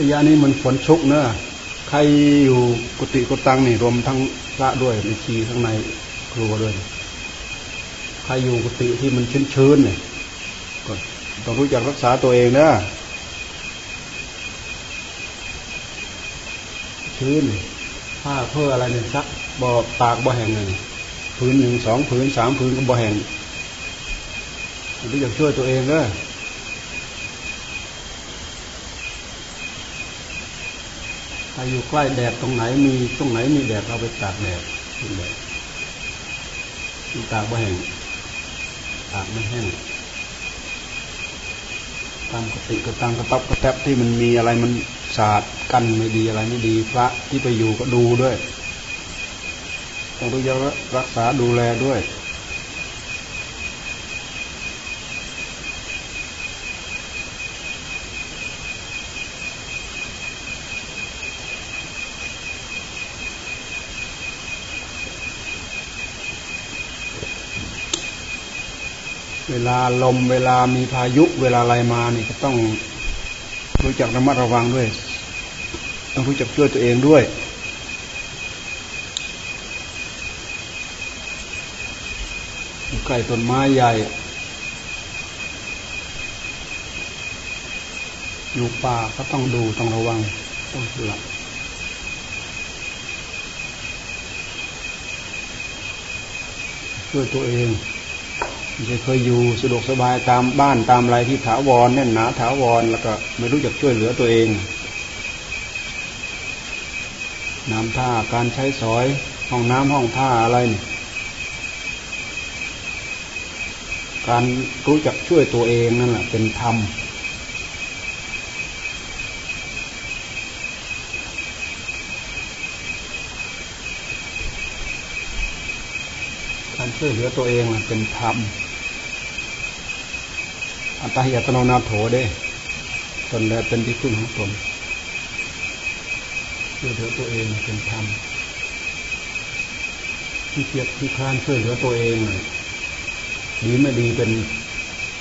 ระยะนี้มันฝนชุกเนอะใครอยู่กุฏิกุตังนี่รวมทั้งพระด้วยในชีข้างในครัวด้วย ใครอยู่กุฏิที่มันชื้นๆเนี่ยก็ต้องรู้จักรักษาตัวเองนะชื้นผ้าเพื่ออะไรเนี่ยซักบ่อตากบ่อแห่งหนึ่งพื้นหนึ่งสองพื้นสามพื้นก็บ่อแห่งรู้จักช่วยตัวเองนะ ถ้าอยู่ใกล้แดดตรงไหนมีตรงไหนมีแดดเราไปตากแดดกินแดดตากบ่แห้งตากไม่แห้งตามกติก็ตามกระตับกระแทบที่มันมีอะไรมันสาดกันไม่ดีอะไรไม่ดีพระที่ไปอยู่ก็ดูด้วยต้องรู้จักรักษาดูแลด้วย เวลาลมเวลามีพายุเวลาอะไรมานี่ก็ต้องรู้จักระมัดระวังด้วย ต้องรู้จักช่วยตัวเองด้วย ใกล้ต้นไม้ใหญ่ อยู่ป่าก็ต้องดูต้องระวังต้องหลับช่วยตัวเอง ไม่เคยอยู่สะดวกสบายตามบ้านตามอะไรที่ถาวรแน่นหนาถาวรแล้วก็ไม่รู้จักช่วยเหลือตัวเองน้ำท่าการใช้สอยห้องน้ำห้องท่าอะไรนี่การรู้จักช่วยตัวเองนั่นแหละเป็นธรรมการช่วยเหลือตัวเองเป็นธรรม อัตตาหิอัตโนนาโถเด้ตนแลเป็นที่พึ่งของตนช่วยเหลือตัวเองเป็นธรรมที่เกียรที่คลานช่วยเหลือตัวเองดีไม่ดีเป็น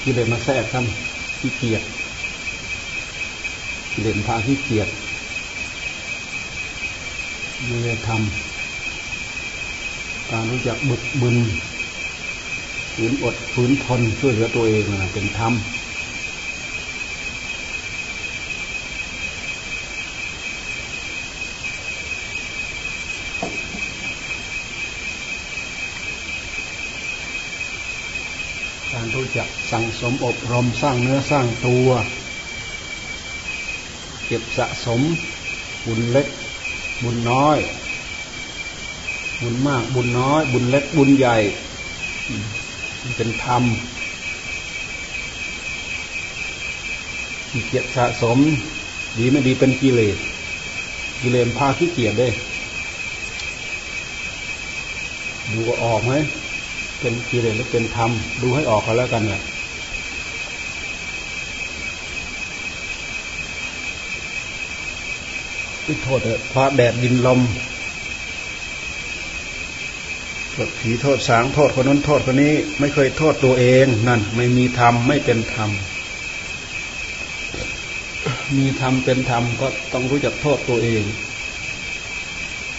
กิเลสมาแทรกทำที่เกียรกิเลสพาที่เกียรไม่ได้ทำการรู้จักบึกบึน ฝืนอดฝืนทนช่วยเหลือตัวเองนะเป็นธรรมการรู้จักสั่งสมอบรมสร้างเนื้อสร้างตัว เก็บสะสม บุญเล็ก บุญน้อย บุญมากบุญน้อย บุญเล็กบุญใหญ่ มันเป็นธรรมขี้เกียจสะสม ดีไม่ดีเป็นกิเลสกิเลสพาขี้เกียจได้ดูออกไหมเป็นกิเลสหรือเป็นธรรมดูให้ออกกันแล้วกันเนี่ยโทษเถอะพระแดดดินลม ผีโทษสางโทษคนนั้นโทษคนนี้ไม่เคยโทษตัวเองนั่นไม่มีธรรมไม่เป็นธรรมมีธรรมเป็นธรรมก็ต้องรู้จักโทษตัวเอง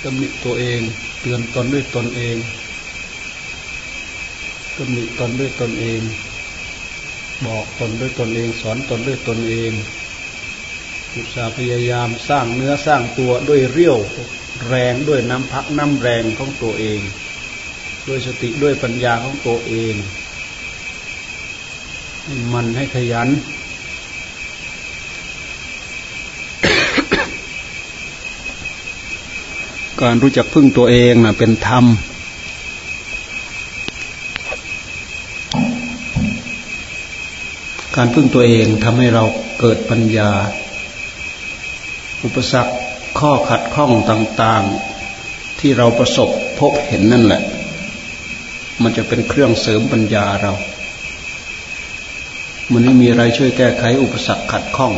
ตำหนิตัวเอง เตือนตนด้วยตนเองตำหนิตนด้วยตนเอง บอกตนด้วยตนเอง สอนตนด้วยตนเองอุตสาหพยายามสร้างเนื้อสร้างตัวด้วยเรี่ยวแรงด้วยน้ำพักน้ำแรงของตัวเอง ด้วยสติด้วยปัญญาของตัวเองมันให้ขยัน การรู้จักพึ่งตัวเองนะเป็นธรรม การพึ่งตัวเองทำให้เราเกิดปัญญา อุปสรรคข้อขัดข้องต่าง ๆ ที่เราประสบพบเห็นนั่นแหละ มันจะเป็นเครื่องเสริมปัญญาเรา มันไม่มีอะไรช่วยแก้ไขอุปสรรคขัดข้อง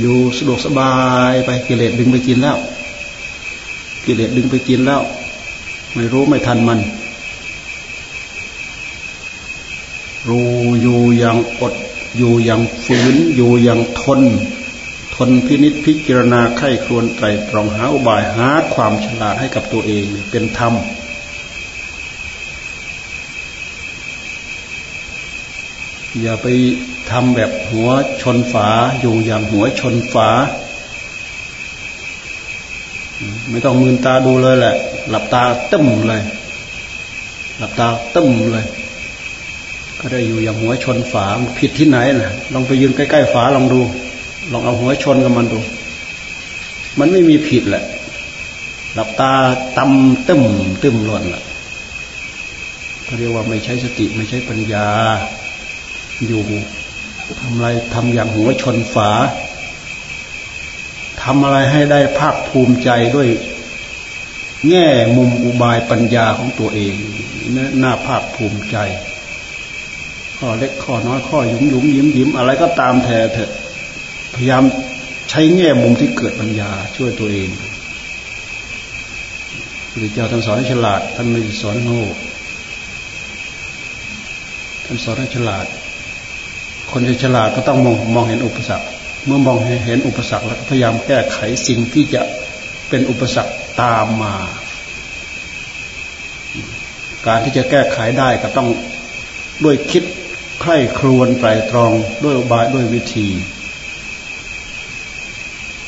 อยู่สะดวกสบายไปกิเลสดึงไปกินแล้ว กิเลสดึงไปกินแล้ว ไม่รู้ไม่ทันมัน รู้อยู่อย่างอด อยู่อย่างฝืน อยู่อย่างทน ทนพินิษพิจารณาไข้ครวนไตรตรองหาอุบายหาความฉลาดให้กับตัวเองเป็นธรรม อย่าไปทำแบบหัวชนฝาอยู่อย่างหัวชนฝา ไม่ต้องมืนตาดูเลยแหละ หลับตาตึ้มเลย หลับตาตึ้มเลย ก็ได้อยู่อย่างหัวชนฝาผิดที่ไหนนะลองไปยืนใกล้ๆฝาลองดู ลองเอาหัวชนกับมันดู มันไม่มีผิดแหละ หลับตาตำตึมตึมหล่นละเขาเรียกว่าไม่ใช้สติไม่ใช้ปัญญา อยู่ทำอะไรทำอย่างหัวชนฝาทำอะไรให้ได้ภาคภูมิใจด้วยแง่มุมอุบายปัญญาของตัวเองหน้าภาคภูมิใจ ข้อเล็กข้อน้อยข้อยุ้มยุ้มยิ้มยิ้มอะไรก็ตามแทเถอะพยายามใช้แง่มุมที่เกิดปัญญาช่วยตัวเองพระเจ้าท่านสอนให้ฉลาดท่านไม่สอนโง่ท่านสอนให้ฉลาด คนที่ฉลาดก็ต้องมองมองเห็นอุปสรรค เมื่อมองเห็นอุปสรรคแล้วพยายามแก้ไขสิ่งที่จะเป็นอุปสรรคตามมา การที่จะแก้ไขได้ก็ต้องด้วยคิดใคร่ครวญไตรตรองด้วยอุบายด้วยวิธี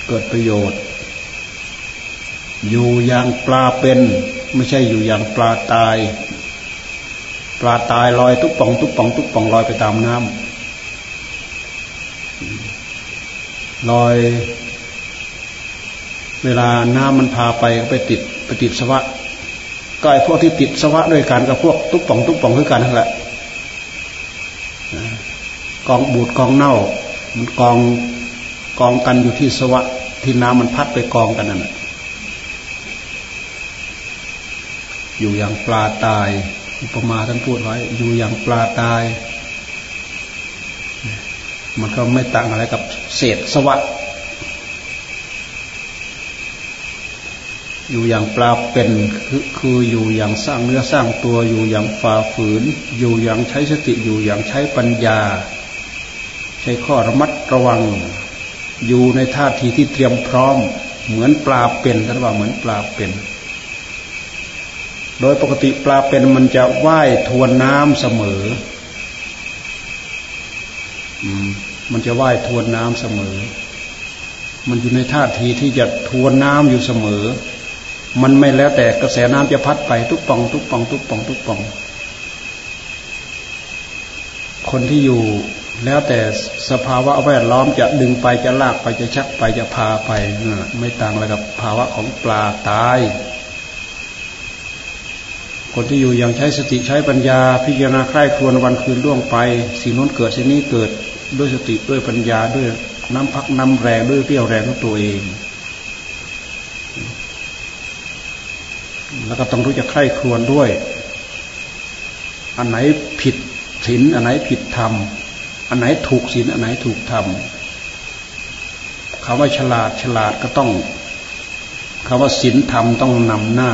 เกิดประโยชน์ อยู่อย่างปลาเป็น ไม่ใช่อยู่อย่างปลาตาย ปลาตายลอยทุกป่อง ทุกป่อง ทุกป่องลอยไปตามน้ำ ลอย เวลาน้ำมันพาไปก็ไปติดไปติดสวะก็ไอ้พวกที่ติดสวะด้วยกันกับพวกทุกป่องทุกป่องคือกันนั่นแหละกองบูดกองเน่า มันกองกองกันอยู่ที่สวะ ที่น้ำมันพัดไปกองกันนั่นอยู่อย่างปลาตายอุปมาท่านพูดไว้ อยู่อย่างปลาตาย มันก็ไม่ต่างอะไรกับเศษสวัสดอยู่อย่างปลาเป็นคือคืออยู่อย่างสร้างเนื้อสร้างตัวอยู่อย่างฝ่าฝืน อยู่อย่างใช้สติอยู่อย่างใช้ปัญญา ใช้ข้อระมัดระวัง อยู่ในท่าทีที่เตรียมพร้อม เหมือนปลาเป็นท่านว่าเหมือนปลาเป็น โดยปกติปลาเป็นมันจะว่ายทวนน้ำเสมอ มันจะว่ายทวนน้ำเสมอ มันอยู่ในท่าทีที่จะทวนน้ำอยู่เสมอ มันไม่แล้วแต่กระแสน้ำจะพัดไปทุกปอง ทุกปอง ทุกปอง ทุกปอง คนที่อยู่แล้วแต่สภาวะแวดล้อมจะดึงไปจะลากไปจะชักไปจะพาไปไม่ต่างอะไรกับภาวะของปลาตาย คนที่อยู่อย่างใช้สติใช้ปัญญา พิจารณาใคร่ครวญวันคืนล่วงไป สิ่งนู้นเกิดสิ่งนี้เกิด ด้วยสติด้วยปัญญาด้วยน้ำพักน้ำแรงด้วยเรี่ยวแรงของตัวเอง แล้วก็ต้องรู้จักใคร่ครวญด้วย อันไหนผิดศีลอันไหนผิดธรรม อันไหนถูกศีลอันไหนถูกธรรมคำว่าฉลาดฉลาดก็ต้องคำว่าศีลธรรมต้องนำหน้า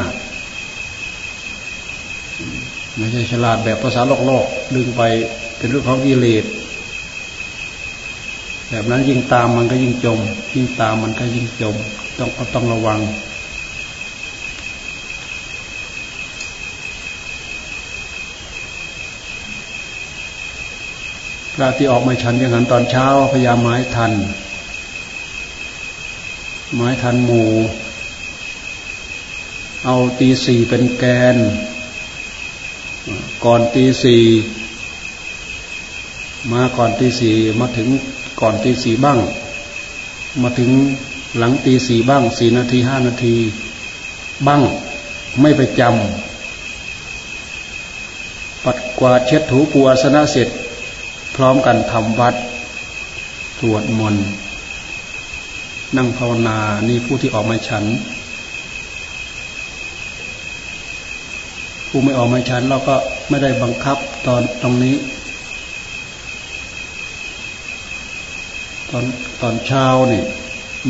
ไม่ใช่ฉลาดแบบภาษาโลกโลกดึงไปเป็นเรื่องของกิเลส แบบนั้นยิ่งตามมันก็ยิ่งจม ยิ่งตามมันก็ยิ่งจม ต้องต้องระวัง พระที่ออกมาฉันอย่างนั้นตอนเช้าพยายามไม้ทัน ไม้ทันหมูเอาตีสี่เป็นแกน ก่อนตีสี่มาก่อนตีสี่มาถึง ก่อนตีสี่บ้าง มาถึงหลังตีสี่บ้างสี่นาทีห้านาทีบ้างไม่ไปจำปัดกวาดเช็ดถูปูอาสนะเสร็จ พร้อมกันทำวัดสวดมนต์นั่งภาวนานี่ผู้ที่ออกมาฉัน ผู้ไม่ออกมาฉันเราก็ไม่ได้บังคับตอนตรงนี้ ตอนตอนเช้านี่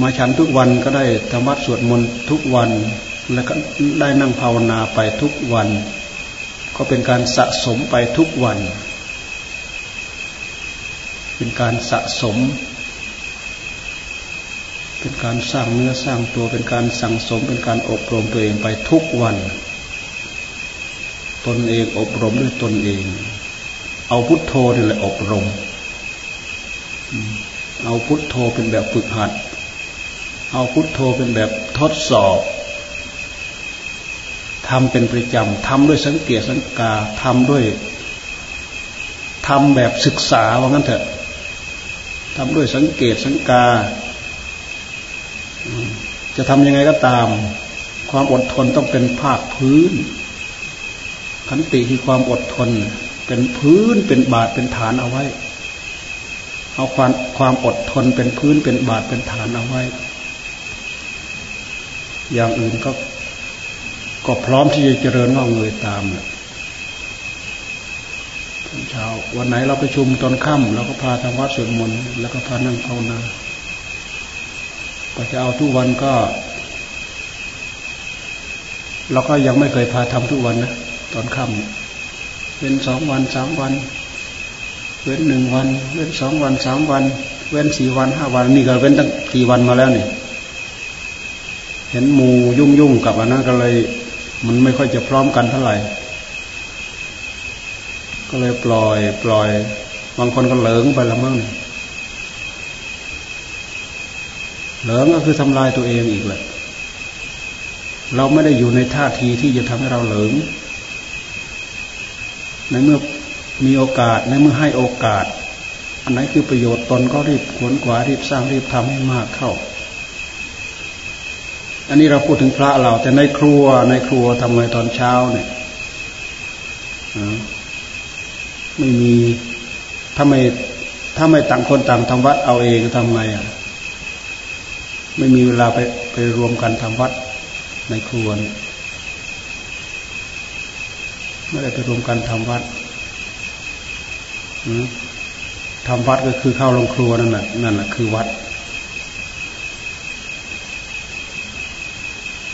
มาฉันทุกวันก็ได้ธรรมะสวดมนต์ทุกวัน แล้วก็ได้นั่งภาวนาไปทุกวัน ก็เป็นการสะสมไปทุกวัน เป็นการสะสม เป็นการสร้างเนื้อสร้างตัวเป็นการสั่งสม เป็นการอบรมตัวเองไปทุกวัน ตนเองอบรมด้วยตนเอง เอาพุทโธนี่แหละอบรม เอาพุทโธเป็นแบบฝึกหัด เอาพุทโธเป็นแบบทดสอบทำเป็นประจำทำด้วยสังเกตสังกาทำด้วยทำแบบศึกษาว่างั้นเถอะทำด้วยสังเกตสังกา จะทำยังไงก็ตาม ความอดทนต้องเป็นภาคพื้น ขันติคือความอดทน เป็นพื้นเป็นบาทเป็นฐานเอาไว้ เอาความความอดทนเป็นพื้นเป็นบาทเป็นฐานเอาไว้ อย่างอื่นก็ก็พร้อมที่จะเจริญงอกเงยตามแหละเช้าวันไหนเราไปชุมตอนค่ำเราก็พาทำวัดสวดมนต์แล้วก็พานั่งภาวนาก็จะเอาทุกวันก็เราก็ยังไม่เคยพาทำทุกวันนะตอนค่ำเป็นสองวันสามวัน เว้นหนึ่งวัน เว้นสองวันสามวัน เว้นสี่วันห้าวันนี่ก็เว้นตั้งกี่วันมาแล้วนี่เห็นหมูยุ่งยุ่งกับอันนั้นก็เลย มันไม่ค่อยจะพร้อมกันเท่าไหร่ ก็เลยปล่อย ปล่อย บางคนก็เหลิงไปละมั่งเหลิงก็คือทำลายตัวเองอีกแหละเราไม่ได้อยู่ในท่าทีที่จะทำให้เราเหลิงในเมื่อ มีโอกาสในเมื่อให้โอกาส อันไหนคือประโยชน์ตนก็รีบขวนขวารีบสร้างรีบทำให้มากเข้า อันนี้เราพูดถึงพระเรา แต่ในครัวในครัวทำไงตอนเช้าเนี่ยไม่มีถ้าไม่ถ้าไม่ต่างคนต่างทำวัดเอาเองทำไงอะ ไม่มีเวลาไปไปรวมกันทำวัดในครัวไม่ได้ไปรวมกันทำวัด ทำวัดก็คือเข้าลงครัวนั่นแหละนั่นแหละคือวัด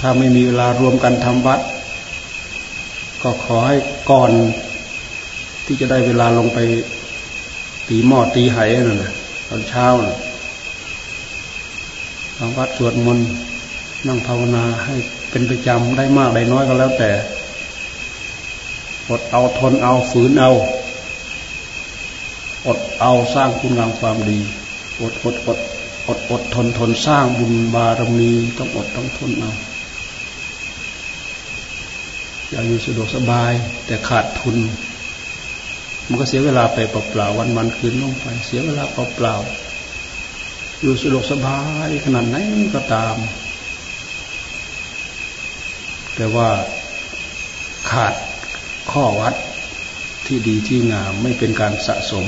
ถ้าไม่มีเวลารวมกันทำวัด ก็ขอให้ก่อน ที่จะได้เวลาลงไป ตีหม้อตีไหนั่นแหละตอนเช้านะทำวัดสวดมนต์นั่งภาวนาให้เป็นประจำได้มากได้น้อยก็แล้วแต่อดเอาทนเอาฝืนเอา อดเอาสร้างคุณงามความดี อดอดอดอดอดทนทนสร้างบุญบารมีต้องอดต้องทนเอาอยากอยู่สะดวกสบาย แต่ขาดทุน มันก็เสียเวลาไปเปล่าๆวันวันคืนลงไป เสียเวลาเปล่าๆอยู่สะดวกสบายขนาดไหนก็ตาม แต่ว่าขาดข้อวัด ที่ดีที่งาม ไม่เป็นการสะสม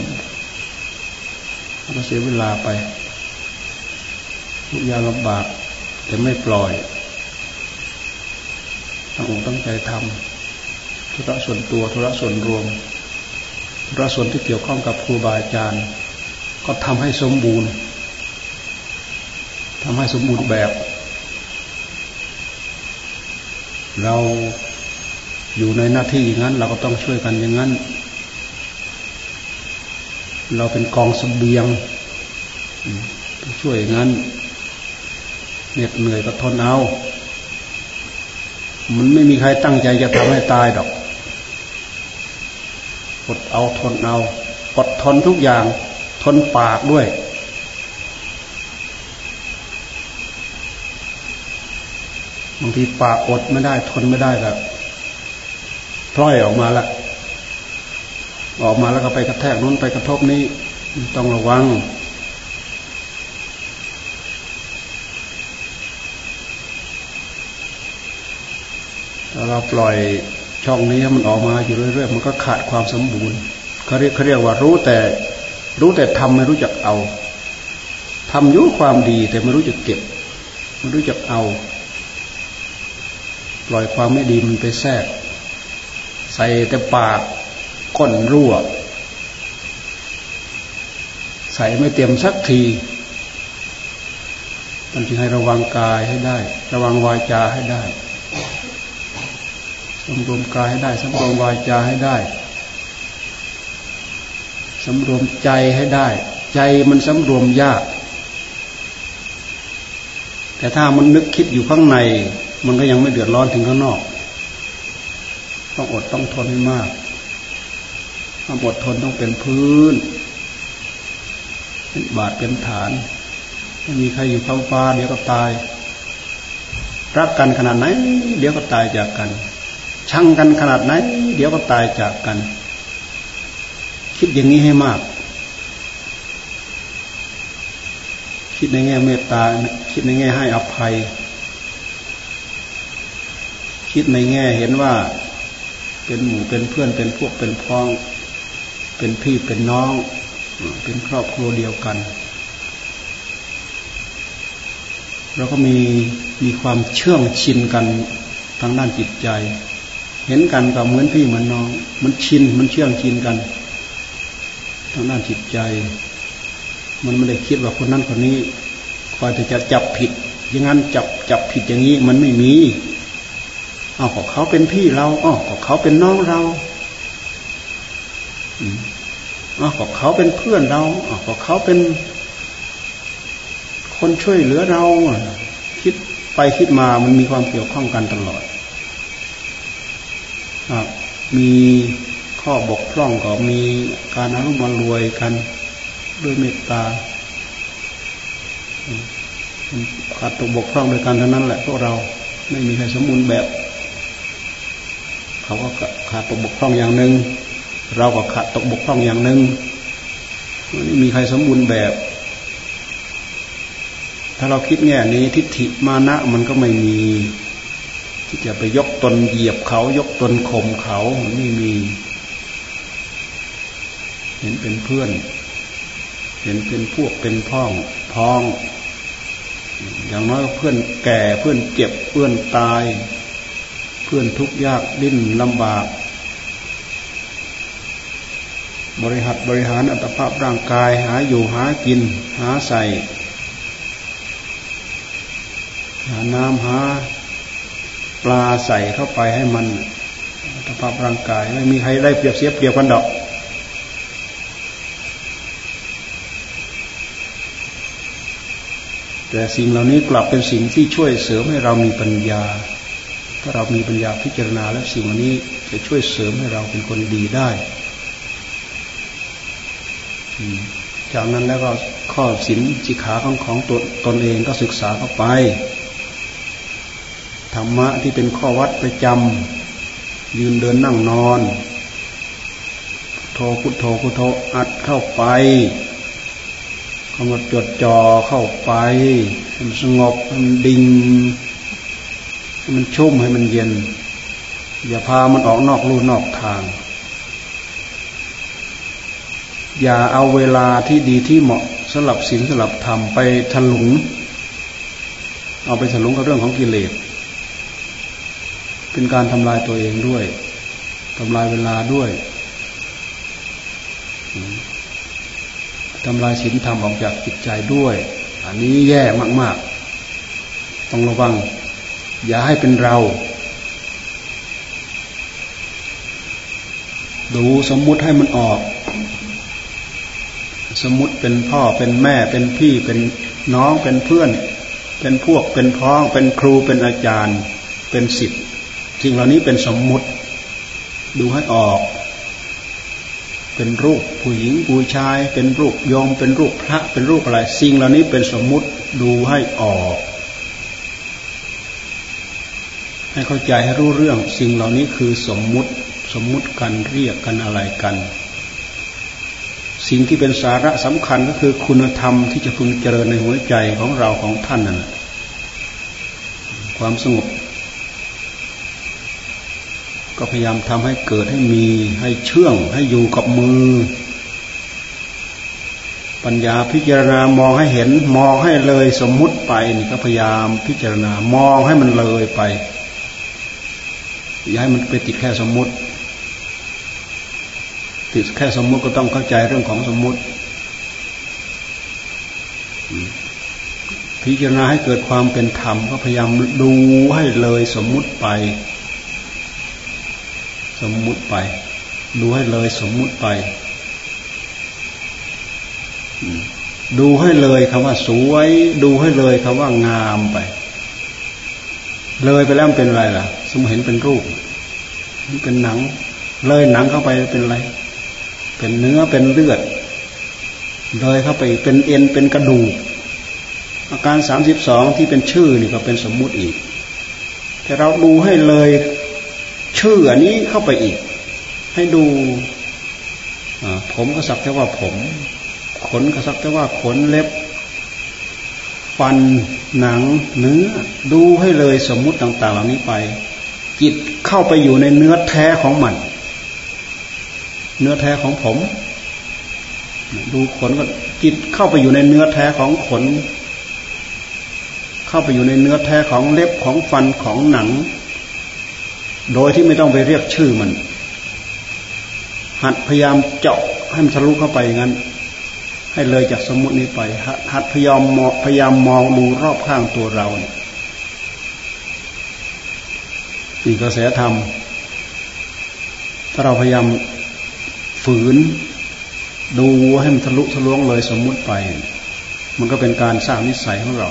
ก็เสียเวลาไปทุกอย่างลำบากแต่ไม่ปล่อยตั้งอกตั้งใจทำธุระส่วนตัวธุระส่วนรวมพระส่วนที่เกี่ยวข้องกับครูบาอาจารย์ ก็ทำให้สมบูรณ์ทำให้สมบูรณ์แบบ เรา อยู่ในหน้าที่อย่างนั้น เราก็ต้องช่วยกันอย่างนั้น เราเป็นกองสเสบียงช่วยอย่างนั้นเหน็ดเหนื่อยก็ทนเอา มันไม่มีใครตั้งใจจะทำให้ตายดอกอดเอาทนเอาอดทนทุกอย่าง ทนปากด้วย บางทีปากอดไม่ได้ ทนไม่ได้แบบ พล่อยออกมาละออกมาแล้วก็ไปกระแทกนู้นไปกระทบนี้ ต้องระวัง ถ้าเราปล่อยช่องนี้ให้มันออกมาอยู่เรื่อยๆมันก็ขาดความสมบูรณ์เขาเรียกเขาเรียกว่ารู้แต่ รู้แต่ทำไม่รู้จักเอาทำยุ่ความดีแต่ไม่รู้จักเก็บไม่รู้จักเอา ปล่อยความไม่ดีมันไปแทรก ใส่แต่ปากก้นรั่ว ใส่ไม่เต็มสักทีมันจึงให้ระวังกายให้ได้ ระวังวาจาให้ได้สำรวมกายให้ได้สำรวมวาจาให้ได้สำรวมใจให้ได้ ใจมันสำรวมยาก แต่ถ้ามันนึกคิดอยู่ข้างใน มันก็ยังไม่เดือดร้อนถึงข้างนอก ต้องอดต้องทนให้มากความอดทนต้องเป็นพื้น เป็นบาดเป็นฐาน ไม่มีใครอยู่ท้องฟ้า เดี๋ยวก็ตาย รักกันขนาดไหน เดี๋ยวก็ตายจากกัน ชังกันขนาดไหน เดี๋ยวก็ตายจากกัน คิดอย่างนี้ให้มาก คิดในแง่เมตตา คิดในแง่ให้อภัย คิดในแง่เห็นว่า เป็นหมู่เป็นเพื่อนเป็นพวกเป็นพ้อง เป็นพี่เป็นน้อง เป็นครอบครัวเดียวกัน เราก็มีมีความเชื่องชินกันทางด้านจิตใจ เห็นกันกับเหมือนพี่เหมือนน้อง มันชินมันเชื่องชินกันทางด้านจิตใจ มันไม่ได้คิดว่าคนนั้นคนนี้คอยแต่จะจับผิด อย่างนั้นจับจับผิดอย่างนี้มันไม่มี เอาของเขาเป็นพี่เราอ๋อของเขาเป็นน้องเราอ๋อก็เขาเป็นเพื่อนเราอ๋อก็เขาเป็น คนช่วยเหลือเรา คิดไปคิดมามันมีความเกี่ยวข้องกันตลอดมีข้อบกพร่องก็มีการอารมณ์รวยกันด้วยเมตตาขาดตกบกพร่องโดยการเท่านั้นแหละพวกเราไม่มีใครสมบูรณ์แบบ เขาก็ขาดตกบกพร่องอย่างหนึ่งเราก็ขาดตกบกพร่องอย่างหนึ่งไม่มีใครสมบูรณ์แบบ ถ้าเราคิดแง่นี้ทิฏฐิมานะมันก็ไม่มี ที่จะไปยกตนเหยียบเขา ยกตนข่มเขาไม่มี เห็นเป็นเพื่อน เห็นเป็นพวกเป็นพ้องพ้อง อย่างน้อยเพื่อนแก่เพื่อนเจ็บเพื่อนตาย เพื่อนทุกข์ยากดิ้นลำบาก บริหัดบริหารอัตภาพร่างกายหาอยู่หากิน หาใส่ หาน้ำหาปลาใส่เข้าไปให้มันอัตภาพร่างกาย ไม่มีใครได้เปรียบเสียเปรียบกันดอกแต่สิ่งเหล่านี้กลับเป็นสิ่งที่ช่วยเสริมให้เรามีปัญญา ถ้าเรามีปัญญาพิจารณาแล้วสิ่งนี้จะช่วยเสริมให้เราเป็นคนดีได้จากนั้นแล้วก็ข้อศีลสิกขาของของตนตนเองก็ศึกษาเข้าไปธรรมะที่เป็นข้อวัดประจำยืนเดินนั่งนอน โทพุทโธพุทโธอัดเข้าไปกำหนดจดจ่อเข้าไปมันสงบมันดิ่ง ให้มันชุ่มให้มันเย็น อย่าพามันออกนอกลู่นอกทาง อย่าเอาเวลาที่ดีที่เหมาะสำหรับศีลสำหรับธรรมไปถลุง เอาไปถลุงกับเรื่องของกิเลสเป็นการทำลายตัวเองด้วยทำลายเวลาด้วยทำลายศีลธรรมออกจากจิตใจด้วย อันนี้แย่มาก ๆ ต้องระวัง อย่าให้เป็นเรา ดูสมมุติให้มันออก สมมุติเป็นพ่อเป็นแม่เป็นพี่เป็นน้องเป็นเพื่อน เป็นพวกเป็นพ้อง เป็นครูเป็นอาจารย์ เป็นศิษย์สิ่งเหล่านี้เป็นสมมุติ ดูให้ออกเป็นรูปผู้หญิงผู้ชาย เป็นรูปยมเป็นรูปพระเป็นรูปอะไร สิ่งเหล่านี้เป็นสมมุติดูให้ออก ให้เข้าใจให้รู้เรื่องสิ่งเหล่านี้คือสมมุติสมมุติกันเรียกกันอะไรกัน สิ่งที่เป็นสาระสำคัญก็คือคุณธรรมที่จะพึงเจริญในหัวใจของเราของท่านนั่นความสงบ ก็พยายามทำให้เกิดให้มีให้เชื่อง ให้อยู่กับมือ ปัญญาพิจารณามองให้เห็นมองให้เลยสมมุติไปนี่ก็พยายามพิจารณามองให้มันเลยไป ย่าให้มันไปติดแค่สมมุติ ติดแค่สมมุติก็ต้องเข้าใจเรื่องของสมมุติ พิจารณาให้เกิดความเป็นธรรมก็พยายามดูให้เลยสมมุติไป สมมุติไป ดูให้เลยสมมุติไปดูให้เลยคำว่าสวย ดูให้เลยคำว่างามไป เลยไปแล้วมันเป็นอะไรล่ะ สมเห็นเป็นรูปเป็นหนัง เลยหนังเข้าไปเป็นอะไร เป็นเนื้อเป็นเลือด เลยเข้าไปเป็นเอ็นเป็นกระดูก อาการสามสิบสองที่เป็นชื่อนี่ก็เป็นสมมุติอีก แต่เราดูให้เลยชื่ออันนี้เข้าไปอีก ให้ดูผมก็สักแต่ว่าผม ขนก็สักแต่ว่าขนเล็บ ฟันหนังเนื้อดูให้เลยสมมุติต่าง ๆ เหล่านี้ไป จิตเข้าไปอยู่ในเนื้อแท้ของมัน เนื้อแท้ของผม ดูขนก็จิตเข้าไปอยู่ในเนื้อแท้ของขน เข้าไปอยู่ในเนื้อแท้ของเล็บของฟันของหนัง โดยที่ไม่ต้องไปเรียกชื่อมัน หัดพยายามเจาะให้มันทะลุเข้าไปอย่างนั้น ให้เลยจากสมมตินี้ไปหัดพยายามมองพยายามมองดูรอบข้างตัวเรานี่ กระแสธรรม ถ้าเราพยายามฝืน ดูให้มันทะลุทะลวงเลยสมมุติไป มันก็เป็นการสร้างนิสัยของเรา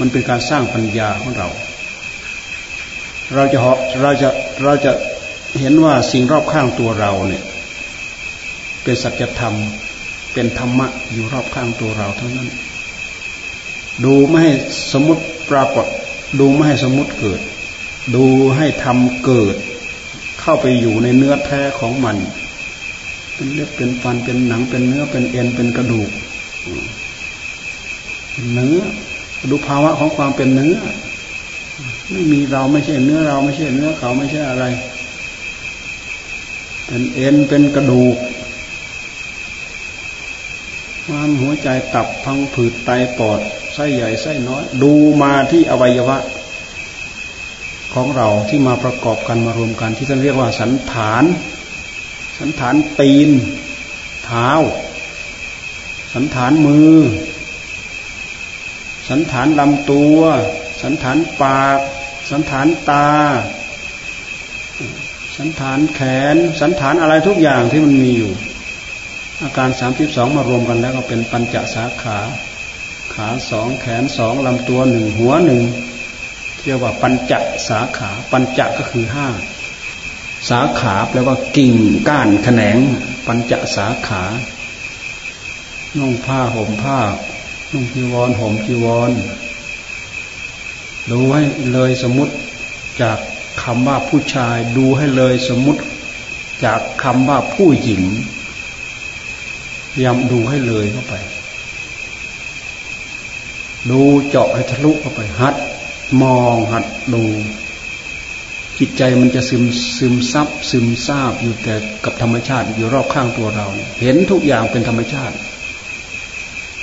มันเป็นการสร้างปัญญาของเรา เราจะเราจะเราจะเห็นว่าสิ่งรอบข้างตัวเราเนี่ย เป็นสัจธรรม เป็นธรรมะอยู่รอบข้างตัวเราทั้งนั้น ดูไม่ให้สมมติปรากฏ ดูไม่ให้สมมติเกิด ดูให้ทำเกิด เข้าไปอยู่ในเนื้อแท้ของมัน เป็นเล็บเป็นฟันเป็นหนังเป็นเนื้อเป็นเอ็นเป็นกระดูกเนื้อดูภาวะของความเป็นเนื้อ ไม่มีเราไม่ใช่เนื้อเราไม่ใช่เนื้อเขาไม่ใช่อะไร เป็นเอ็นเป็นกระดูกความหัวใจตับพังผืดไตปอดไส้ใหญ่ไส้น้อย ดูมาที่อวัยวะ ของเราที่มาประกอบกันมารวมกัน ที่ท่านเรียกว่าสันฐาน สันฐานตีน เท้า สันฐานมือ สันฐานลำตัว สันฐานปาก สันฐานตา สันฐานแขน สันฐานอะไรทุกอย่างที่มันมีอยู่ อาการสามสิบสองมารวมกันแล้วก็เป็นปัญจสาขา ขาสองแขนสองลำตัวหนึ่งหัวหนึ่ง เรียกว่าปัญจสาขา ปัญจก็คือห้าสาขาแปลว่ากิ่งก้านแขนง ปัญจสาขานุ่งผ้าห่มผ้านุ่งจีวรห่มจีวรดูให้เลยสมมติจากคำว่าผู้ชายดูให้เลยสมมติ จากคำว่าผู้หญิงพยายามดูให้เลยเข้าไป ดูเจาะให้ทะลุเข้าไป หัด มองหัดดู จิตใจมันจะซึมซึมซับซึมซาบอยู่แต่กับธรรมชาติอยู่รอบข้างตัวเรา เห็นทุกอย่างเป็นธรรมชาติ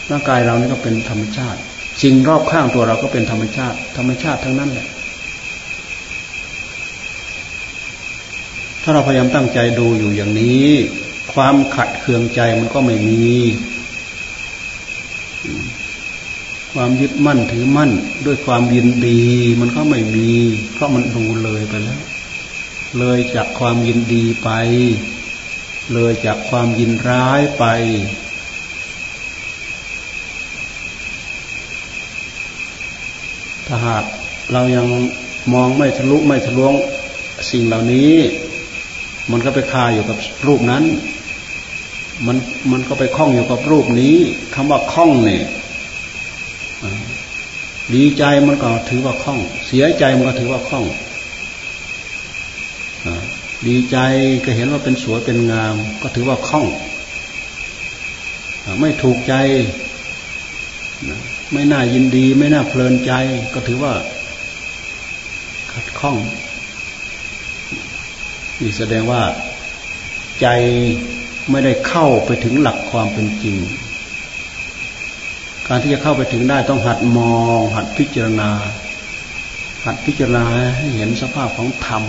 ร่างกายเรานี่ก็เป็นธรรมชาติ สิ่งรอบข้างตัวเราก็เป็นธรรมชาติ ธรรมชาติทั้งนั้นแหละถ้าเราพยายามตั้งใจดูอยู่อย่างนี้ ความขัดเคืองใจมันก็ไม่มี ความยึดมั่นถือมั่น ด้วยความยินดี มันก็ไม่มี เพราะมันดูเลยไปแล้ว เลยจากความยินดีไป เลยจากความยินร้ายไป ถ้าหากเรายังมองไม่ทะลุไม่ทะลวงสิ่งเหล่านี้ มันก็ไปคาอยู่กับรูปนั้น มันมันก็ไปคล้องอยู่กับรูปนี้คำว่าคล้องเนี่ย ดีใจมันก็ถือว่าคล้อง เสียใจมันก็ถือว่าคล้องดีใจก็เห็นว่าเป็นสวยเป็นงาม ก็ถือว่าคล้องไม่ถูกใจ ไม่น่ายินดี ไม่น่าเพลินใจ ก็ถือว่า ขัดข้องนี่แสดงว่าใจไม่ได้เข้าไปถึงหลักความเป็นจริง การที่จะเข้าไปถึงได้ต้องหัดมอง หัดพิจารณา หัดพิจารณาให้เห็นสภาพของธรรม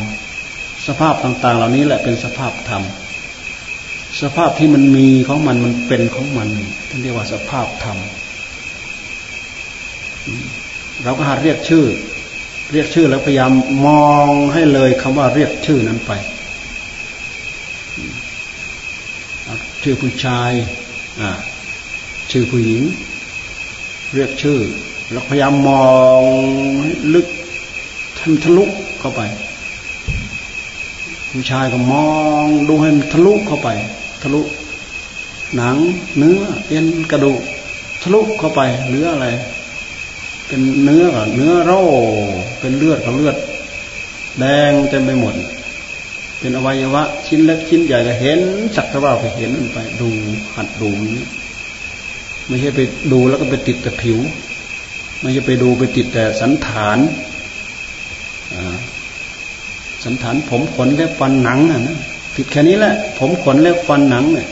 สภาพต่าง ๆ เหล่านี้แหละเป็นสภาพธรรม สภาพที่มันมีของมันมันเป็นของมันท่านเรียกว่าสภาพธรรม เราก็หัดเรียกชื่อ เรียกชื่อแล้วพยายามมองให้เลยคำว่าเรียกชื่อนั้นไปชื่อผู้ชาย ชื่อผู้หญิง เรียกชื่อ แล้วพยายามมองลึกทำทะลุเข้าไป ผู้ชายก็มองดูให้มันทะลุเข้าไป ทะลุ หนัง เนื้อเอ็นกระดูกทะลุเข้าไปเนื้ออะไร เป็นเนื้อกับเนื้อโร่เป็นเลือดกับเลือด แดงเต็มไปหมด เป็นอวัยวะ ชิ้นเล็กชิ้นใหญ่ก็เห็นสักแต่ว่าไปเห็นมันไปดูหัดดูนี้ ไม่ใช่ไปดูแล้วก็ไปติดแต่ผิว ไม่ใช่ไปดูไปติดแต่สันฐานสันฐานผมขนเล็บฟันหนังน่ะนะติดแค่นี้แหละ ผมขนเล็บฟันหนังเนี่ย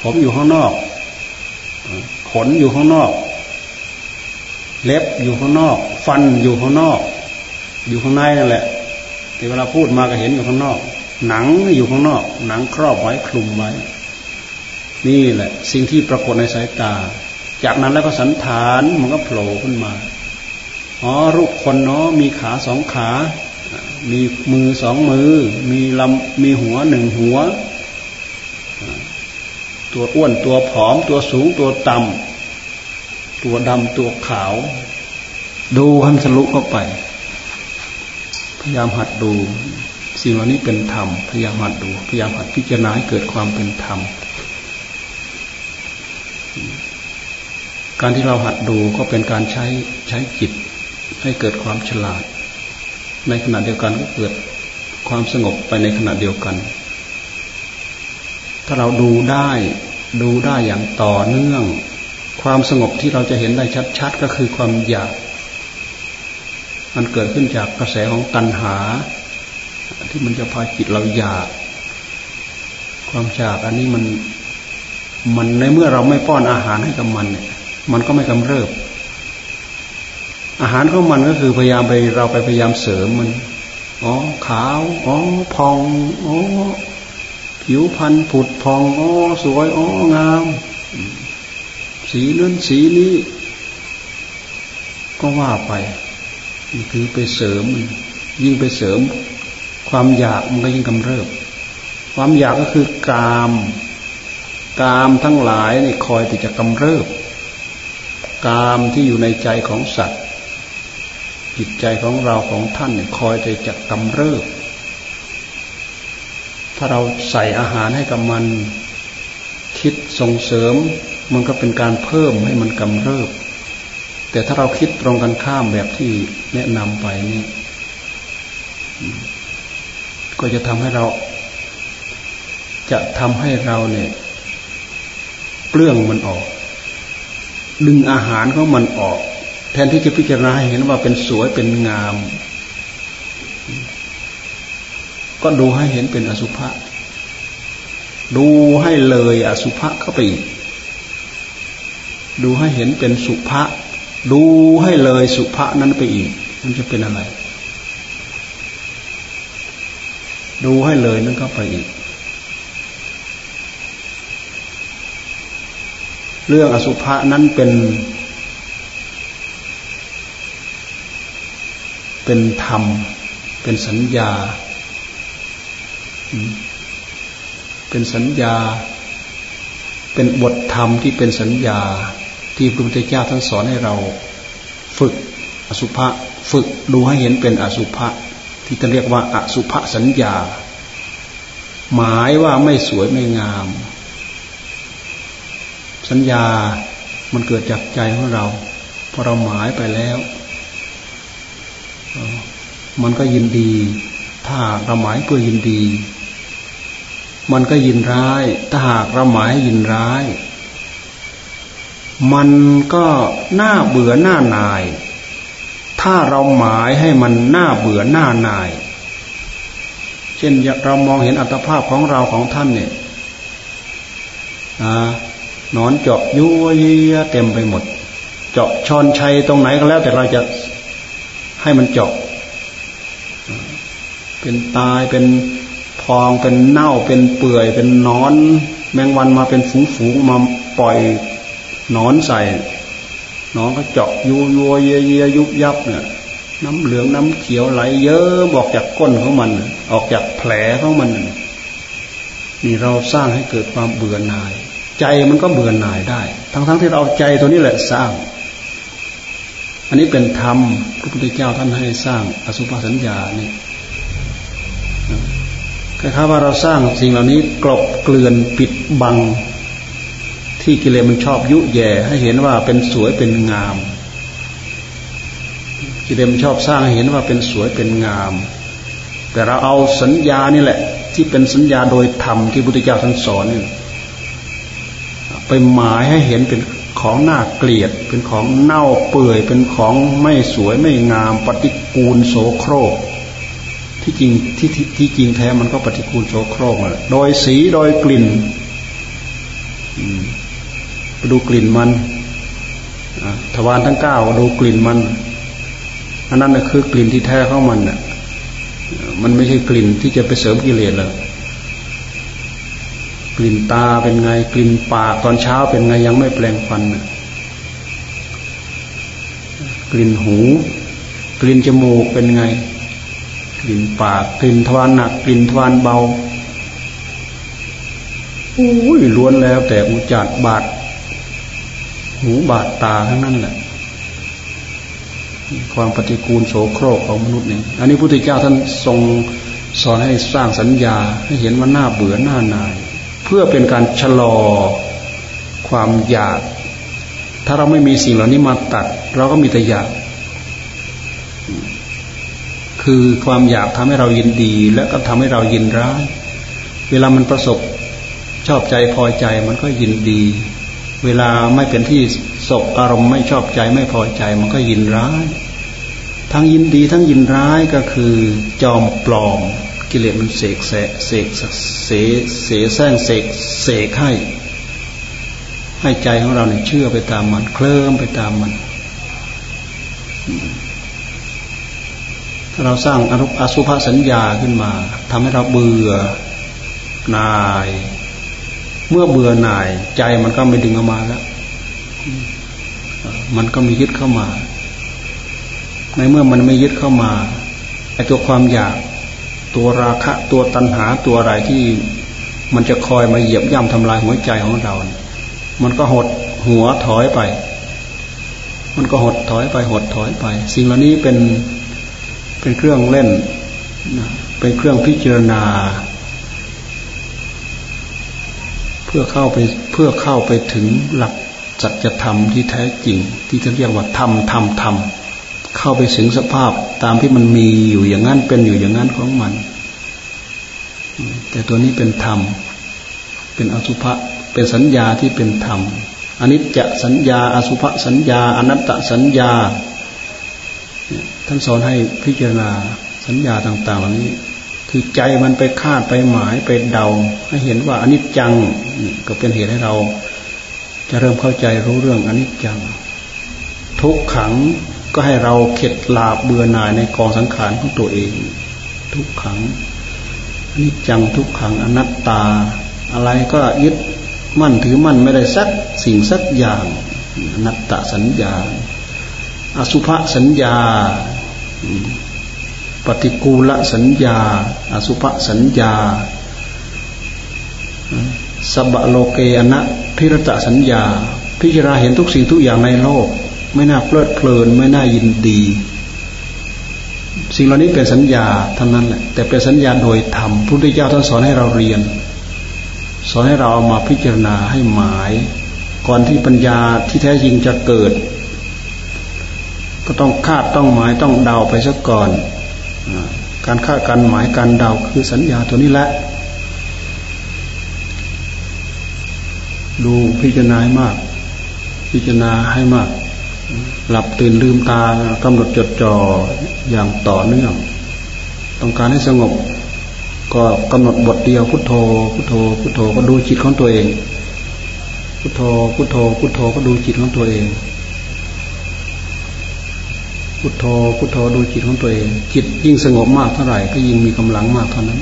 ผมอยู่ข้างนอก ขนอยู่ข้างนอก เล็บอยู่ข้างนอก ฟันอยู่ข้างนอก อยู่ข้างในนั่นแหละแต่เวลาพูดมาก็เห็นอยู่ข้างนอก หนังอยู่ข้างนอก หนังครอบไว้คลุมไว้ นี่แหละ สิ่งที่ปรากฏในสายตา จากนั้นแล้วก็สันฐานมันก็โผล่ขึ้นมาอ๋อรูปคนเนาะมีขาสองขา มีมือสองมือ มีลำมีหัวหนึ่งหัว ตัวอ้วนตัวผอม ตัวสูงตัวต่ำตัวดำตัวขาว ดูให้มันทะลุเข้าไป พยายามหัดดู สิ่งเหล่านี้เป็นธรรม พยายามหัดดู พยายามหัดพิจารณาให้เกิดความเป็นธรรม การที่เราหัดดูก็เป็นการใช้ใช้จิตให้เกิดความฉลาด ในขณะเดียวกันก็เกิดความสงบไปในขณะเดียวกัน ถ้าเราดูได้ดูได้อย่างต่อเนื่อง ความสงบที่เราจะเห็นได้ชัด ๆ ก็คือความอยาก มันเกิดขึ้นจากกระแสของตัณหา ที่มันจะพาจิตเราอยาก ความอยากอันนี้มันมันในเมื่อเราไม่ป้อนอาหารให้กับมันเนี่ย มันก็ไม่กำเริบ อาหารของมันก็คือพยายามไปเราไปพยายามเสริมมัน อ๋อ ขาว อ๋อ พอง อ๋อ ผิวพันธุ์ผุดพอง อ๋อ สวย อ๋อ งาม สีนั้นสีนี้ ก็ว่าไป คือไปเสริม ยิ่งไปเสริม ความอยากมันก็ยิ่งกำเริบ ความอยากก็คือกามกามทั้งหลายนี่คอยที่จะกำเริบ กามที่อยู่ในใจของสัตว์ จิตใจของเราของท่านเนี่ยคอยที่จะกำเริบ ถ้าเราใส่อาหารให้กับมันคิดส่งเสริม มันก็เป็นการเพิ่มให้มันกำเริบ แต่ถ้าเราคิดตรงกันข้ามแบบที่แนะนำไปนี่ก็จะทำให้เรา จะทำให้เราเนี่ยเปลื้องมันออก ดึงอาหารของมันออก แทนที่จะพิจารณาให้เห็นว่าเป็นสวยเป็นงาม ก็ดูให้เห็นเป็นอสุภะดูให้เลยอสุภะเข้าไปอีกดูให้เห็นเป็นสุภะดูให้เลยสุภะนั้นไปอีก มันจะเป็นอะไร ดูให้เลยนั่นก็ไปอีก เรื่องอสุภะนั้นเป็น เป็นธรรม เป็นสัญญา เป็นสัญญา เป็นบทธรรมที่เป็นสัญญาที่พระพุทธเจ้าท่านสอนให้เรา ฝึกอสุภะฝึกดูให้เห็นเป็นอสุภะที่จะเรียกว่าอสุภะสัญญา หมายว่าไม่สวยไม่งาม สัญญามันเกิดจากใจของเราพอเราหมายไปแล้ว มันก็ยินดี ถ้าเราหมายเพื่อยินดี มันก็ยินร้าย ถ้าหากเราหมายยินร้าย มันก็น่าเบื่อหน้านาย ถ้าเราหมายให้มันน่าเบื่อหน้านาย เช่นเรามองเห็นอัตภาพของเราของท่านเนี่ย นอนเจาะยั่วเยียเต็มไปหมด เจาะชอนชัยตรงไหนก็แล้ว แต่เราจะให้มันเจาะเป็นตายเป็นพองเป็นเน่าเป็นเปื่อย เป็นนอน แมงวันมาเป็นฝูงๆมาปล่อยนอนใส่นอนก็เจาะยูยัวเยเยยุบยับเนี่ยน้ำเหลืองน้ำเขียวไหลเยอะบอกจากก้นของมัน ออกจากแผลของมันนี่เราสร้างให้เกิดความเบื่อหน่าย ใจมันก็เบื่อหน่ายได้ ทั้งๆทที่เราใจตัวนี้แหละสร้าง อันนี้เป็นธรรมพระพุทธเจ้าท่านให้สร้างอสุภสัญญานี่คล้ายๆว่าเราสร้างสิ่งเหล่านี้กลบเกลื่อนปิดบัง ที่กิเลสมันชอบยุแย่ ให้เห็นว่าเป็นสวยเป็นงาม กิเลสมันชอบสร้างให้เห็นว่าเป็นสวยเป็นงาม แต่เราเอาสัญญานี่แหละ ที่เป็นสัญญาโดยธรรมที่พุทธเจ้าท่านสอนนี่ ไปหมายให้เห็นเป็นของน่าเกลียด เป็นของเน่าเปื่อย เป็นของไม่สวยไม่งาม ปฏิกูลโสโครก ที่จริงที่ที่จริงแท้มันก็ปฏิกูลโสโครกแหละโดยสีโดยกลิ่นไปดูกลิ่นมันทวารทั้งเก้าดูกลิ่นมันอันนั้นคือกลิ่นที่แท้ของมันน่ะมันไม่ใช่กลิ่นที่จะไปเสริมกิเลสเลย กลิ่นตาเป็นไงกลิ่นปากตอนเช้าเป็นไงยังไม่แปลงฟันน่ะกลิ่นหู กลิ่นจมูกเป็นไง กลิ่นปาก กลิ่นทวารหนัก กลิ่นทวารเบาอุ้ยล้วนแล้วแต่อุจาดบาดหูบาดตาทั้งนั้นแหละ ความปฏิกูลโสโครกของมนุษย์นี่อันนี้พุทธเจ้าท่านทรงสอนให้สร้างสัญญาให้เห็นว่าหน้าเบื่อหน้านาย พื่อเป็นการชะลอความอยาก ถ้าเราไม่มีสิ่งเหล่านี้มาตัด เราก็มีแต่อยาก คือความอยากทำให้เรายินดี และก็ทำให้เรายินร้าย เวลามันประสบชอบใจพอใจมันก็ยินดี เวลาไม่เป็นที่สบอารมณ์ไม่ชอบใจไม่พอใจ มันก็ยินร้าย ทั้งยินดีทั้งยินร้ายก็คือจอมปลอม กิเลสมันเสกแสเสกเสเสเสแสงเสกเสกให้ให้ใจของเราเนี่ยเชื่อไปตามมัน เคลิ้มไปตามมันถ้าเราสร้างอรุอสุภสัญญาขึ้นมาทำให้เราเบื่อหน่าย เมื่อเบื่อหน่าย ใจมันก็ไม่ดึงออกมาแล้วมันก็มียึดเข้ามา ในเมื่อมันไม่ยึดเข้ามาไอ้ตัวความอยาก ตัวราคะตัวตัณหาตัวอะไรที่มันจะคอยมาเหยียบย่ำทำลายหัวใจของเรา มันก็หดหัวถอยไป มันก็หดถอยไปหดถอยไป สิ่งเหล่านี้เป็นเป็นเครื่องเล่น เป็นเครื่องพิจารณา เพื่อเข้าไปเพื่อเข้าไปถึงหลักสัจธรรมที่แท้จริง ที่จะเรียกว่าธรรมธรรมธรรม เข้าไปถึงสภาพตามที่มันมีอยู่อย่างนั้นเป็นอยู่อย่างนั้นของมัน แต่ตัวนี้เป็นธรรม เป็นอสุภะเป็นสัญญาที่เป็นธรรมอนนี้จสัญญา อสุภสัญญา อนัตตสัญญา ท่านสอนให้พิจารณาสัญญาต่าง ๆ เหล่านี้ คือใจมันไปคาดไปหมายไปเดา ให้เห็นว่าอนิจจังก็เป็นเหตุให้เรา จะเริ่มเข้าใจรู้เรื่องอนิจจัง ทุกขัง ก็ให้เราเข็ดลาบเบื่อหน่ายในกองสังขารของตัวเอง ทุกขังนิจจังทุกขังอนัตตา อะไรก็ยึดมั่นถือมั่นไม่ได้สักสิ่งสักอย่างอนัตตสัญญา อสุภสัญญา ปฏิกูลสัญญา อสุภสัญญาสบะโลเกอนะพิรตสัญญา พิจารณาเห็นทุกสิ่งทุกอย่างในโลก ไม่น่าเพลิดเพลิน ไม่น่ายินดี สิ่งเหล่านี้เป็นสัญญาทั้งนั้นแหละ แต่เป็นสัญญาโดยธรรมพระพุทธเจ้าท่านสอนให้เราเรียน สอนให้เราเอามาพิจารณาให้หมาย ก่อนที่ปัญญาที่แท้จริงจะเกิด ก็ต้องคาดต้องหมายต้องเดาไปซะก่อนการคาดการหมายการเดาคือสัญญาตัวนี้แหละดูพิจารณาให้มาก พิจารณาให้มาก หลับตื่นลืมตากำหนดจดจ่ออย่างต่อเนื่อง ต้องการให้สงบ ก็กำหนดบทเดียวพุทโธ พุทโธ พุทโธก็ดูจิตของตัวเอง พุทโธ พุทโธ พุทโธก็ดูจิตของตัวเอง พุทโธ พุทโธดูจิตของตัวเอง จิตยิ่งสงบมากเท่าไหร่ก็ยิ่งมีกำลังมากเท่านั้น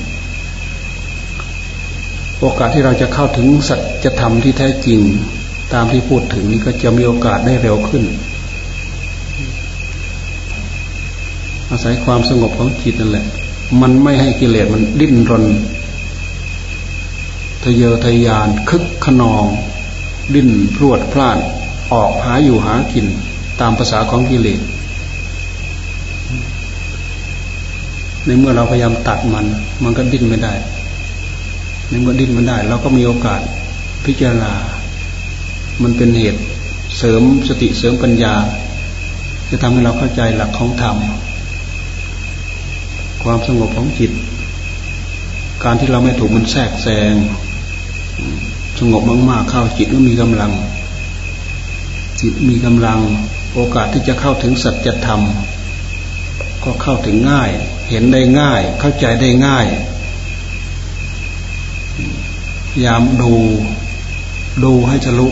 โอกาสที่เราจะเข้าถึงสัจธรรมที่แท้จริง ตามที่พูดถึงนี้ก็จะมีโอกาสได้เร็วขึ้น อาศัยความสงบของจิตนั่นแหละ มันไม่ให้กิเลสมันดิ้นรนทะเยอทะยาน คึกขนอง ดิ้นพรวดพลาดออกหาอยู่หากิน ตามภาษาของกิเลสในเมื่อเราพยายามตัดมัน มันก็ดิ้นไม่ได้ ในเมื่อดิ้นไม่ได้ เราก็มีโอกาสพิจารณา มันเป็นเหตุเสริมสติเสริมปัญญา จะทำให้เราเข้าใจหลักของธรรม ความสงบของจิต การที่เราไม่ถูกมันแทรกแซง สงบมากๆเข้าจิตก็มีกำลัง จิตมีกำลัง โอกาสที่จะเข้าถึงสัจธรรม ก็เข้าถึงง่าย เห็นได้ง่าย เข้าใจได้ง่าย ยามดู ดูให้ทะลุ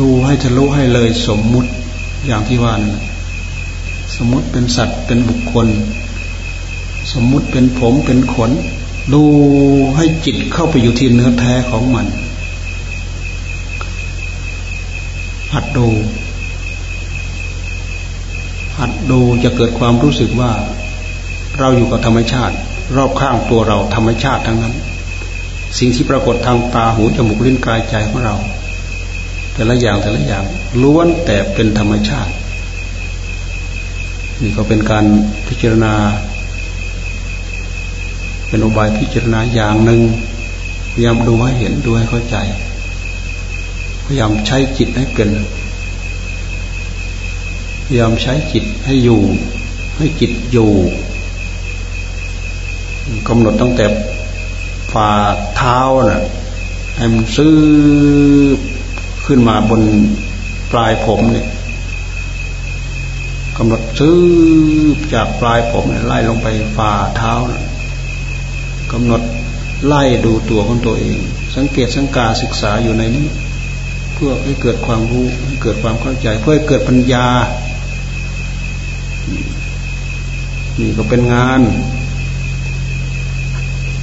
ดูให้ทะลุให้เลยสมมุติอย่างที่ว่านั่น สมมุติเป็นสัตว์เป็นบุคคล สมมุติเป็นผมเป็นขน ดูให้จิตเข้าไปอยู่ที่เนื้อแท้ของมันหัดดูหัดดูจะเกิดความรู้สึกว่า เราอยู่กับธรรมชาติ รอบข้างตัวเราธรรมชาติทั้งนั้น สิ่งที่ปรากฏทางตาหูจมูกลิ้นกายใจของเรา แต่ละอย่างแต่ละอย่างล้วนแต่เป็นธรรมชาติ นี่ก็เป็นการพิจารณา เป็นอุบายพิจารณาอย่างหนึ่งพยายามดูให้เห็นดูให้เข้าใจ พยายามใช้จิตให้เป็น พยายามใช้จิตให้อยู่ ให้จิตอยู่กำหนดตั้งแต่ฝ่าเท้านะ่ะให้มันซื้อขึ้นมาบนปลายผมเนี่ย กำหนดซื้อจากปลายผมไล่ลงไปฝ่าเท้านะกำหนดไล่ดูตัวของตัวเอง สังเกตสังกาศึกษาอยู่ในนี้ เพื่อให้เกิดความรู้ให้เกิดความเข้าใจ เพื่อให้เกิดปัญญา นี่ก็เป็นงาน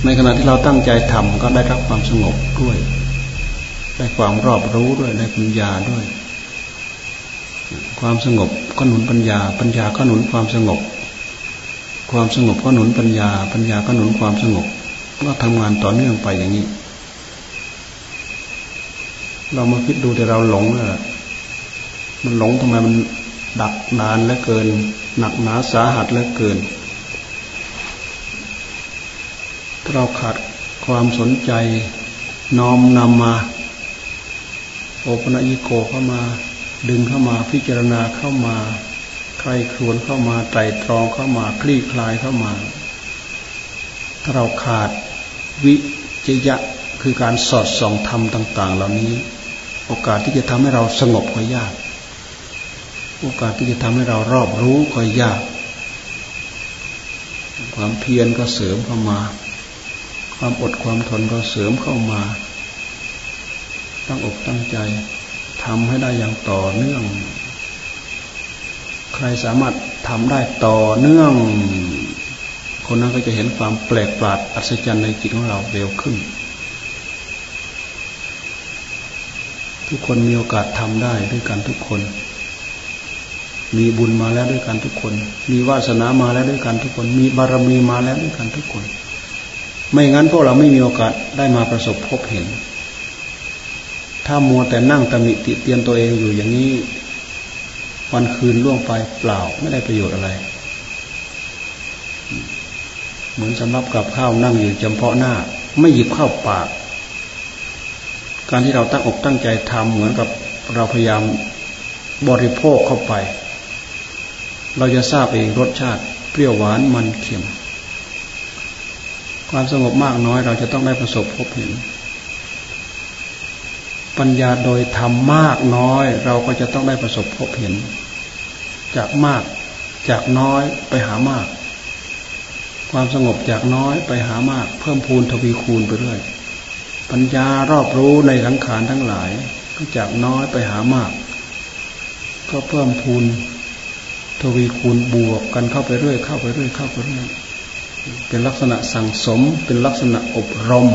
ในขณะที่เราตั้งใจทำก็ได้รับความสงบด้วย ได้ความรอบรู้ด้วยได้ปัญญาด้วย ความสงบก็หนุนปัญญา ปัญญาก็หนุนความสงบ ความสงบก็หนุนปัญญา ปัญญาก็หนุนความสงบก็ทำงานต่อเนื่องไปอย่างนี้ เรามาคิดดูแต่เราหลงอะมันหลงทำไมมันดักนานเหลือเกิน หนักหนาสาหัสเหลือเกิน เราขาดความสนใจน้อมนำมา โอปนัญิโกเข้ามา ดึงเข้ามาพิจารณาเข้ามา ใครครวนเข้ามาไตรตรองเข้ามาคลี่คลายเข้ามาถ้าเราขาดวิจยะคือการสอดส่องธรรมต่าง ๆ เหล่านี้ โอกาสที่จะทำให้เราสงบก็ยาก โอกาสที่จะทำให้เรารอบรู้ก็ยาก ความเพียรก็เสริมเข้ามา ความอดความทนก็เสริมเข้ามา ตั้งอกตั้งใจ ทำให้ได้อย่างต่อเนื่อง ใครสามารถทำได้ต่อเนื่อง คนนั้นก็จะเห็นความแปลกประหลาดอัศจรรย์ในจิตของเราเร็วขึ้น ทุกคนมีโอกาสทำได้ด้วยกันทุกคน มีบุญมาแล้วด้วยกันทุกคน มีวาสนามาแล้วด้วยกันทุกคน มีบารมีมาแล้วด้วยกันทุกคน ไม่งั้นพวกเราไม่มีโอกาสได้มาประสบพบเห็น ถ้ามัวแต่นั่งตำหนิติเตียนตัวเองอยู่อย่างนี้ วันคืนล่วงไปเปล่าไม่ได้ประโยชน์อะไร เหมือนสำรับกับข้าวนั่งอยู่จำเพาะหน้า ไม่หยิบข้าวปาก การที่เราตั้งอกตั้งใจทำเหมือนกับเราพยายามบริโภคเข้าไป เราจะทราบเองรสชาติ เปรี้ยวหวานมันเค็ม ความสงบมากน้อยเราจะต้องได้ประสบพบเห็น ปัญญาโดยทำมากน้อย เราก็จะต้องได้ประสบพบเห็น จากมากจากน้อยไปหามาก ความสงบจากน้อยไปหามาก เพิ่มพูนทวีคูณไปเรื่อยปัญญารอบรู้ในสังขารทั้งหลาย ก็จากน้อยไปหามาก ก็เพิ่มพูนทวีคูณบวกกันเข้าไปเรื่อยเข้าไปเรื่อยเข้าไปเรื่อยเป็นลักษณะสั่งสม เป็นลักษณะอบรม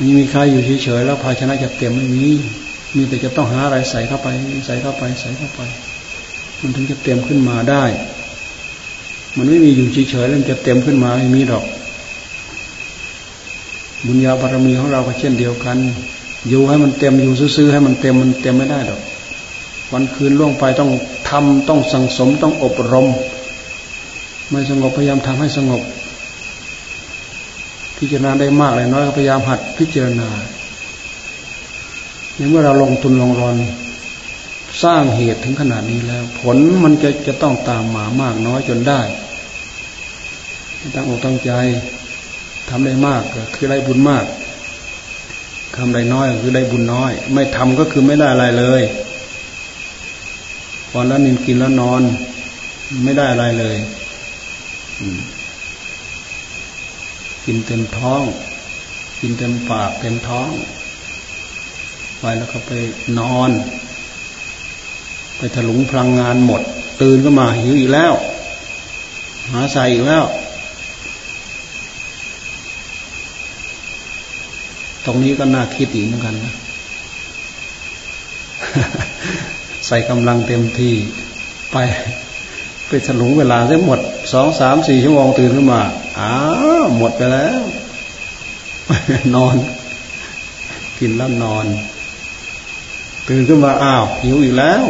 มีมีใครอยู่เฉยๆแล้วภาชนะจะเต็มไม่มีมีแต่จะต้องหาอะไรใส่เข้าไป ใส่เข้าไปใส่เข้าไป มันถึงจะเต็มขึ้นมาได้ มันไม่มีอยู่เฉยๆแล้วมันจะเต็มขึ้นมาไม่มีดอก บุญญาบารมีของเราก็เช่นเดียวกัน อยู่ให้มันเต็มอยู่ซื้อให้มันเต็มมันเต็มไม่ได้ดอก วันคืนล่วงไปต้องทำต้องสังสมต้องอบรม ไม่สงบพยายามทำให้สงบ พิจารณาได้มากเลยน้อยก็พยายามหัดพิจารณาในเมื่อเราลงทุนลงรอน สร้างเหตุถึงขนาดนี้แล้ว ผลมันจะจะต้องตามมามากน้อยจนได้ตั้งอกตั้งใจทำได้มากก็คือได้บุญมากทำได้น้อยก็คือได้บุญน้อย ไม่ทำก็คือไม่ได้อะไรเลยพอแล้วนินกินแล้วนอน ไม่ได้อะไรเลย กินเต็มท้อง กินเต็มปากเต็มท้อง ไปแล้วก็ไปนอน ไปถลุงพลังงานหมด ตื่นก็มาหิวอีกแล้ว หาใส่อีกแล้วตรงนี้ก็น่าคิดอีกเหมือนกันนะใส่กำลังเต็มที่ไป ไปถลุงเวลาได้หมดสองสามสี่ชั่วโมงตื่นขึ้นมา อ้าหมดไปแล้ว นอน กินแล้วนอน ตื่นขึ้นมาอ้าวหิวอีกแล้ว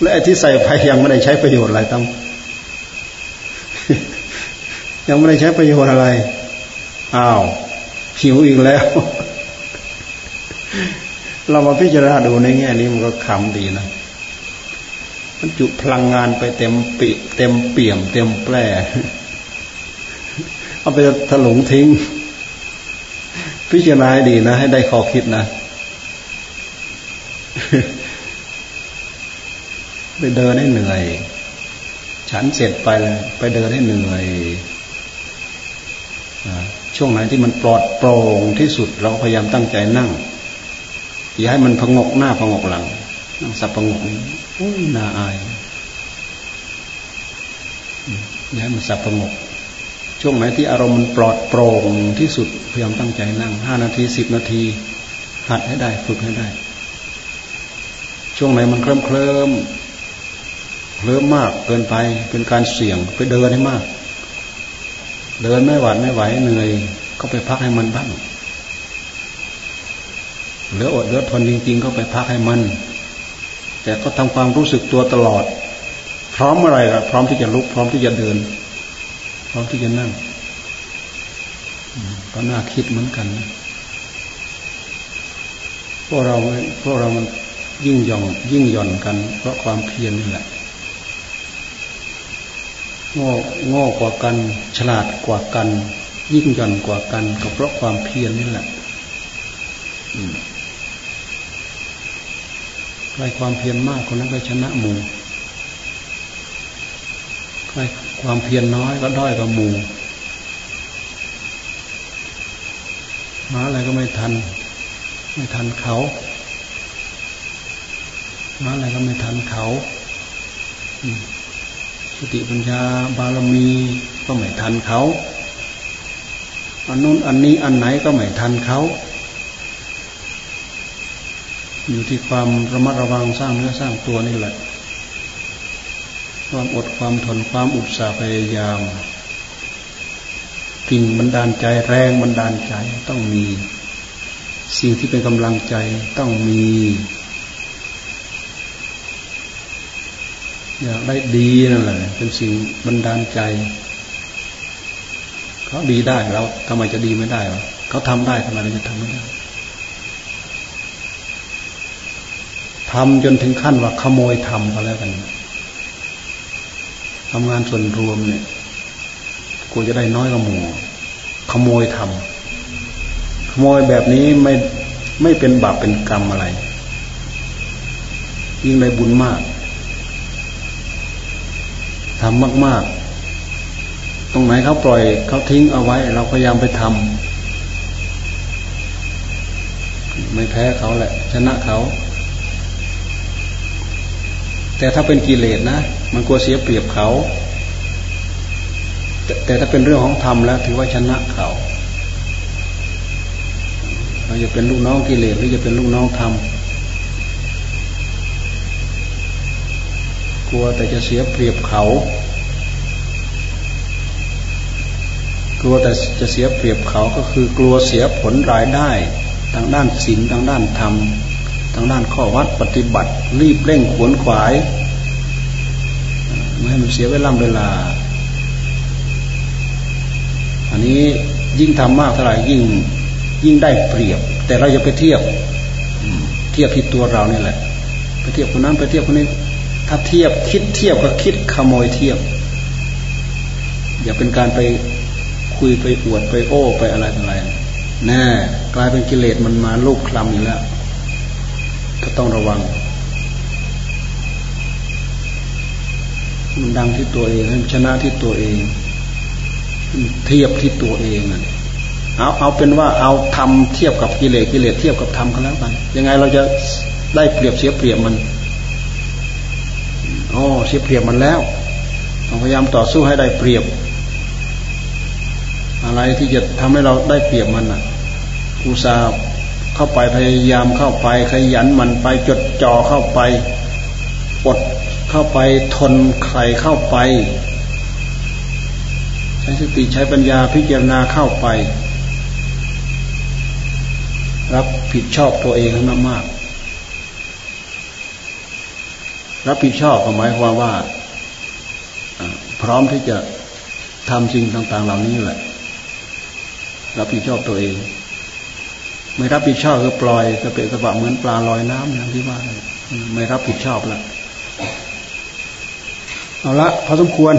และไอ้ที่ใส่ไปยังไม่ได้ใช้ประโยชน์อะไรตั้งยังไม่ได้ใช้ประโยชน์อะไร อ้าว หิวอีกแล้ว เรามาพิจารณาดูในแง่นี้มันก็ขำดีนะมันจุพลังงานไปเต็มปีเต็มเปี่ยม เต็มแปร่ เอาไปถลุงทิ้ง พิจารณาดีนะ ให้ได้ข้อคิดนะไปเดินให้เหนื่อย ฉันเสร็จไปเลยไปเดินให้เหนื่อยช่วงไหนที่มันปลอดโปร่งที่สุด เราพยายามตั้งใจนั่ง อย่าให้มันพงกหน้าพงกหลัง นั่งสับพงกอุ้ยน่าอายอย่าให้มันสับพงก ช่วงไหนที่อารมณ์มันปลอดโปร่งที่สุดพยายามตั้งใจนั่งห้านาทีสิบนาทีหัดให้ได้ฝึกให้ได้ ช่วงไหนมันเคลิ้มเคลิ้มเคลิ้มมากเกินไปเป็นการเสี่ยงไปเดินให้มาก เดินไม่หวาดไม่ไหวเหนื่อยก็ไปพักให้มันบ้างเหลืออดเหลือทนจริง ๆ ก็ไปพักให้มัน แต่ก็ทำความรู้สึกตัวตลอด พร้อมอะไรล่ะพร้อมที่จะลุกพร้อมที่จะเดิน พร้อมที่จะนั่งก็น่าคิดเหมือนกันนะพวกเราพวกเรามันยิ่งย่องยิ่งหย่อนกัน เพราะความเพียรนี่แหละโง่โง่กว่ากัน ฉลาดกว่ากัน ยิ่งหย่อนกว่ากัน ก็เพราะความเพียรนี่แหละใครความเพียรมากคนนั้นก็ชนะหมู่ใคร ความเพียรน้อยก็ด้อยกว่าหมู่หาอะไรก็ไม่ทัน ไม่ทันเขาหาอะไรก็ไม่ทันเขาสติปัญญาบารมีก็ไม่ทันเขาอันนู้นอันนี้อันไหนก็ไม่ทันเขาอยู่ที่ความระมัดระวังสร้างเนื้อสร้างตัวนี่แหละ ความอดความทนความอุตสาห์พยายามกิ่งบันดาลใจแรงบันดาลใจต้องมี สิ่งที่เป็นกำลังใจต้องมี อยากได้ดีนั่นแหละเป็นสิ่งบันดาลใจเขาดีได้แล้วทำไมจะดีไม่ได้เขาทำได้ทำไมเราจะทำไม่ได้ทำจนถึงขั้นว่าขโมยทำก็แล้วกัน ทำงานส่วนรวมเนี่ยกูจะได้น้อยกว่าหมู่ขโมยทำขโมยแบบนี้ไม่ไม่เป็นบาปเป็นกรรมอะไร ยิ่งได้บุญมากทำมาก ๆ ตรงไหนเขาปล่อยเขาทิ้งเอาไว้ เราพยายามไปทำไม่แพ้เขาแหละ ชนะเขา แต่ถ้าเป็นกิเลสนะ มันกลัวเสียเปรียบเขา แต่ถ้าเป็นเรื่องของธรรมแล้วถือว่าชนะเขาเราจะเป็นลูกน้องกิเลสหรือจะเป็นลูกน้องธรรมกลัวแต่จะเสียเปรียบเขา กลัวแต่จะเสียเปรียบเขาก็คือกลัวเสียผลรายได้ทางด้านศีลทางด้านธรรมทางด้านข้อวัดปฏิบัติ รีบเร่งขวนขวาย ไม่ให้มันเสียเวลาเวลา อันนี้ยิ่งทำมากเท่าไหร่ยิ่งยิ่งได้เปรียบ แต่เราอย่าไปเทียบเทียบที่ตัวเรานี่แหละไปเทียบคนนั้นไปเทียบคนนี้ ถ้าเทียบคิดเทียบก็คิดขโมยเทียบ อย่าเป็นการไปคุยไปอวดไปโอ้ไปอะไรอะไรแน่กลายเป็นกิเลสมันมาลูกคลำอยู่แล้วก็ต้องระวัง มันดังที่ตัวเองชนะที่ตัวเองเทียบที่ตัวเองเอาเอาเป็นว่าเอาทำเทียบกับกิเลสกิเลสเทียบกับธรรมกันแล้วกัน ยังไงเราจะได้เปรียบเสียเปรียบมันอ๋อเสียเปรียบมันแล้วพยายามต่อสู้ให้ได้เปรียบ อะไรที่จะทำให้เราได้เปรียบมันอะอุตสาห์เข้าไปพยายามเข้าไป ขยันมันไปจดจ่อเข้าไปอด เข้าไปทนใครเข้าไป ใช้สติใช้ปัญญาพิจารณาเข้าไป รับผิดชอบตัวเองให้มากรับผิดชอบก็หมายความว่า พร้อมที่จะทำสิ่งต่าง ๆ เหล่านี้แหละ รับผิดชอบตัวเอง ไม่รับผิดชอบคือปล่อยกะเปะกระบะเหมือนปลาลอยน้ำอย่างที่ว่าไม่รับผิดชอบละ เอาละพอสมควร